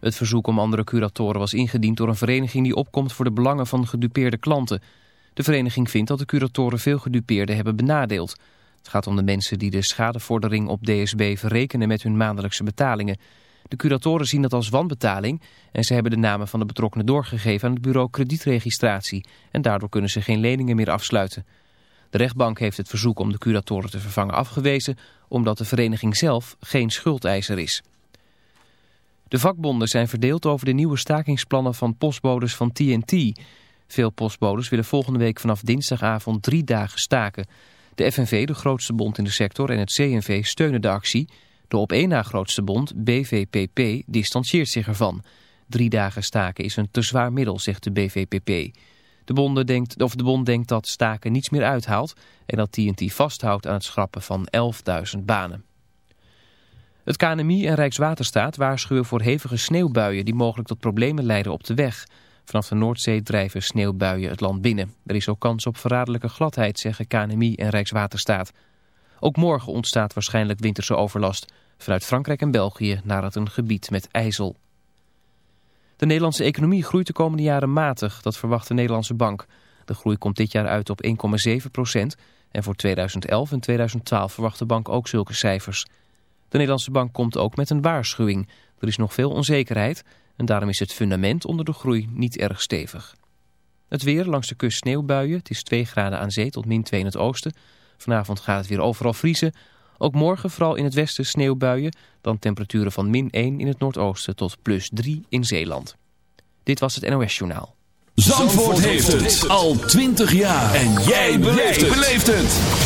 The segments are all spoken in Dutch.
Het verzoek om andere curatoren was ingediend door een vereniging die opkomt voor de belangen van gedupeerde klanten. De vereniging vindt dat de curatoren veel gedupeerden hebben benadeeld. Het gaat om de mensen die de schadevordering op DSB verrekenen met hun maandelijkse betalingen. De curatoren zien dat als wanbetaling en ze hebben de namen van de betrokkenen doorgegeven aan het bureau kredietregistratie. En daardoor kunnen ze geen leningen meer afsluiten. De rechtbank heeft het verzoek om de curatoren te vervangen afgewezen omdat de vereniging zelf geen schuldeiser is. De vakbonden zijn verdeeld over de nieuwe stakingsplannen van postbodes van TNT. Veel postbodes willen volgende week vanaf dinsdagavond drie dagen staken. De FNV, de grootste bond in de sector, en het CNV steunen de actie. De op één na grootste bond, BVPP, distantieert zich ervan. Drie dagen staken is een te zwaar middel, zegt de BVPP. De, bonden denkt, of de bond denkt dat staken niets meer uithaalt... en dat TNT vasthoudt aan het schrappen van 11.000 banen. Het KNMI en Rijkswaterstaat waarschuwen voor hevige sneeuwbuien... die mogelijk tot problemen leiden op de weg... Vanaf de Noordzee drijven sneeuwbuien het land binnen. Er is ook kans op verraderlijke gladheid, zeggen KNMI en Rijkswaterstaat. Ook morgen ontstaat waarschijnlijk winterse overlast. Vanuit Frankrijk en België naar het een gebied met ijzel. De Nederlandse economie groeit de komende jaren matig, dat verwacht de Nederlandse bank. De groei komt dit jaar uit op 1,7 procent. En voor 2011 en 2012 verwacht de bank ook zulke cijfers. De Nederlandse bank komt ook met een waarschuwing. Er is nog veel onzekerheid en daarom is het fundament onder de groei niet erg stevig. Het weer langs de kust sneeuwbuien. Het is 2 graden aan zee tot min 2 in het oosten. Vanavond gaat het weer overal vriezen. Ook morgen vooral in het westen sneeuwbuien. Dan temperaturen van min 1 in het noordoosten tot plus 3 in Zeeland. Dit was het NOS Journaal. Zandvoort, heeft, het. al 20 jaar. En jij beleeft het.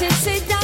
dancing, sit down.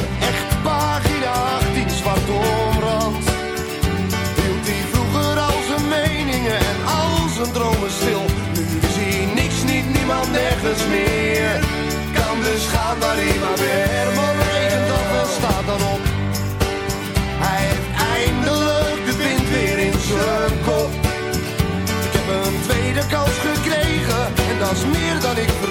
primavera. Maar regent dat, wel staat dan op. Hij heeft eindelijk de wind weer in zijn kop. Ik heb een tweede kans gekregen en dat is meer dan ik verwacht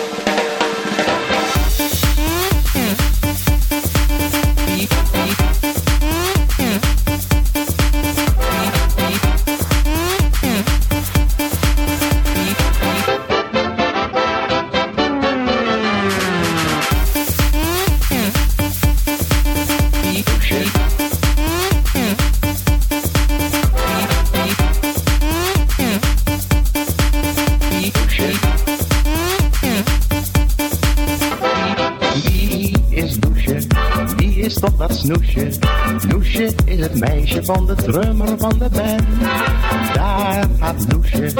Van de drummer van de band. Daar gaat Loesje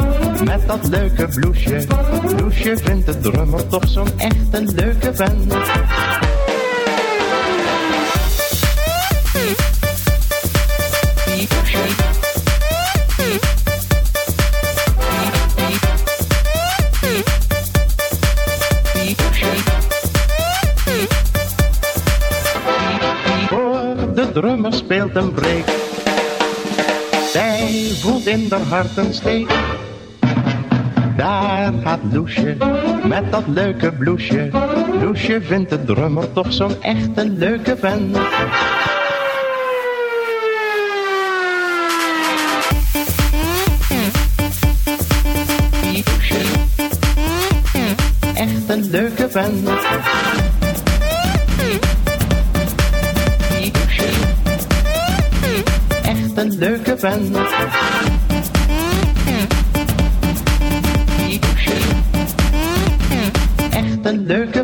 met dat leuke bloesje. Loesje vindt de drummer toch zo'n echte leuke vent. Drummer speelt een break. In een steek. Daar gaat Loesje met dat leuke bloesje. Loesje vindt de drummer toch zo'n echte leuke vent. Echt een leuke vent. Echt een leuke vent.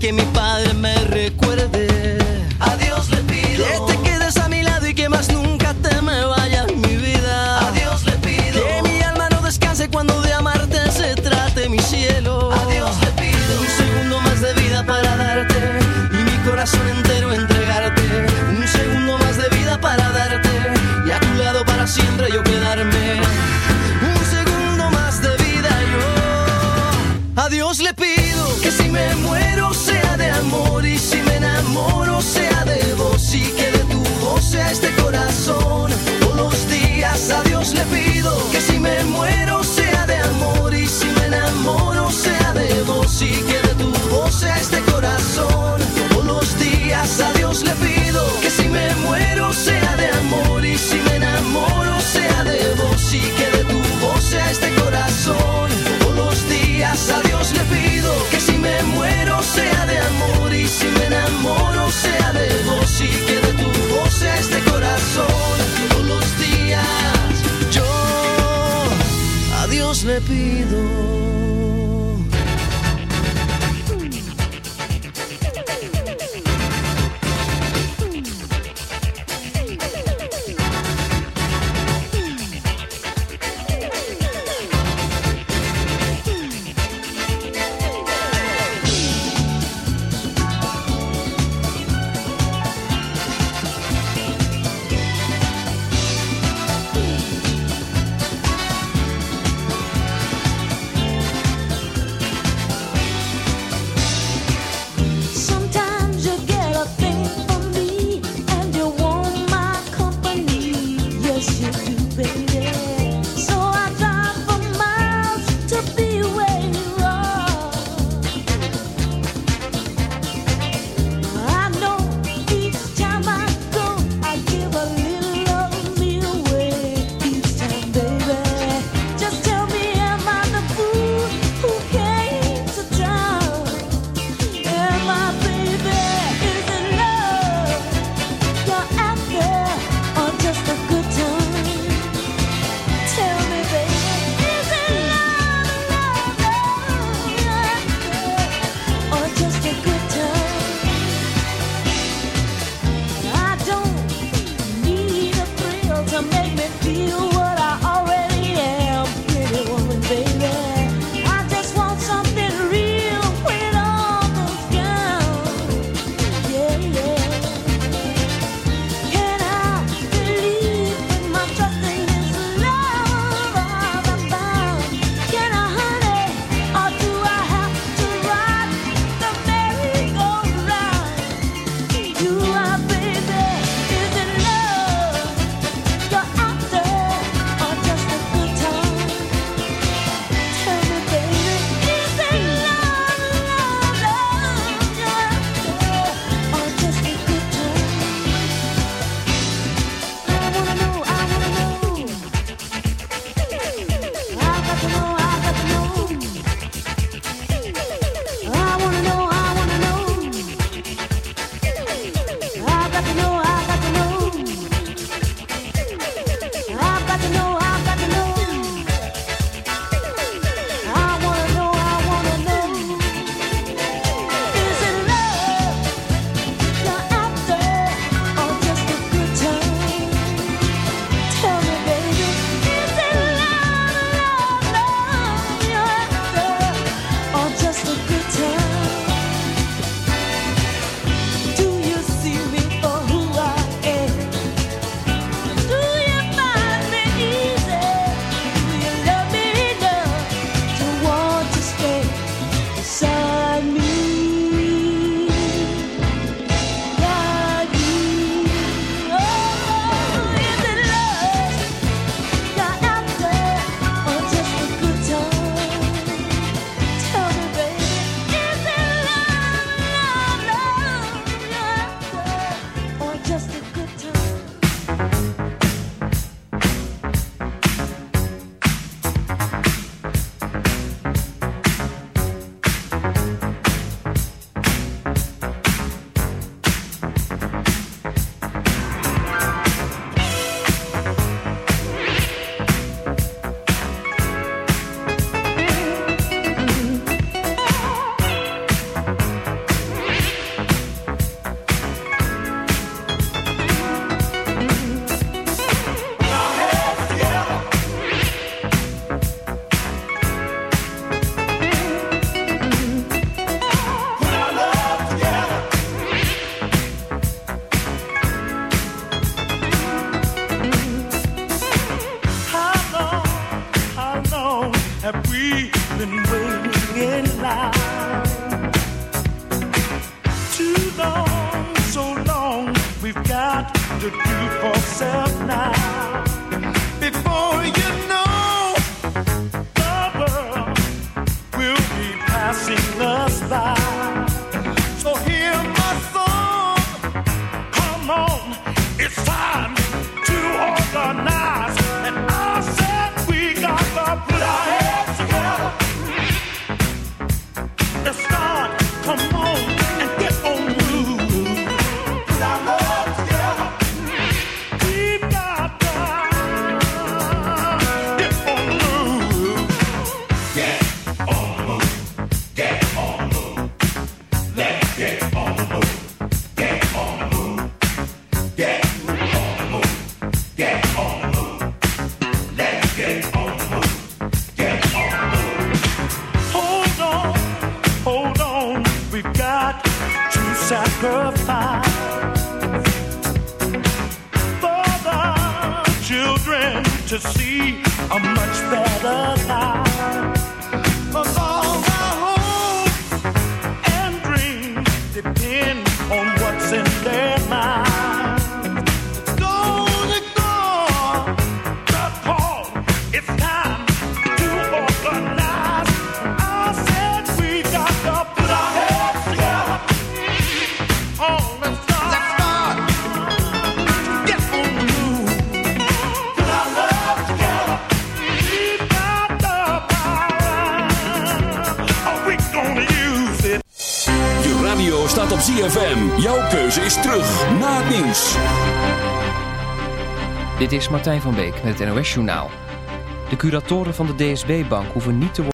Que mi padre pido. to do for self now. Before you know, the world will be passing us by. Martijn van Beek met het NOS Journaal. De curatoren van de DSB-bank hoeven niet te worden...